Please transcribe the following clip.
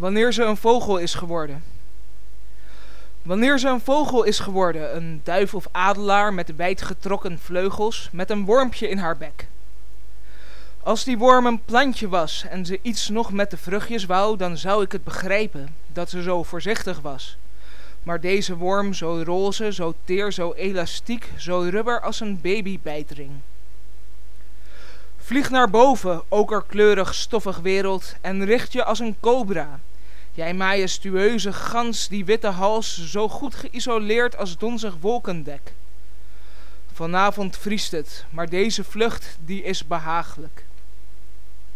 Wanneer ze een vogel is geworden. Wanneer ze een vogel is geworden, een duif of adelaar met wijd getrokken vleugels, met een wormpje in haar bek. Als die worm een plantje was en ze iets nog met de vruchtjes wou, dan zou ik het begrijpen dat ze zo voorzichtig was. Maar deze worm, zo roze, zo teer, zo elastiek, zo rubber als een babybijtring. Vlieg naar boven, okerkleurig stoffig wereld, en richt je als een cobra. Jij majestueuze gans, die witte hals, zo goed geïsoleerd als donzig wolkendek. Vanavond vriest het, maar deze vlucht die is behagelijk.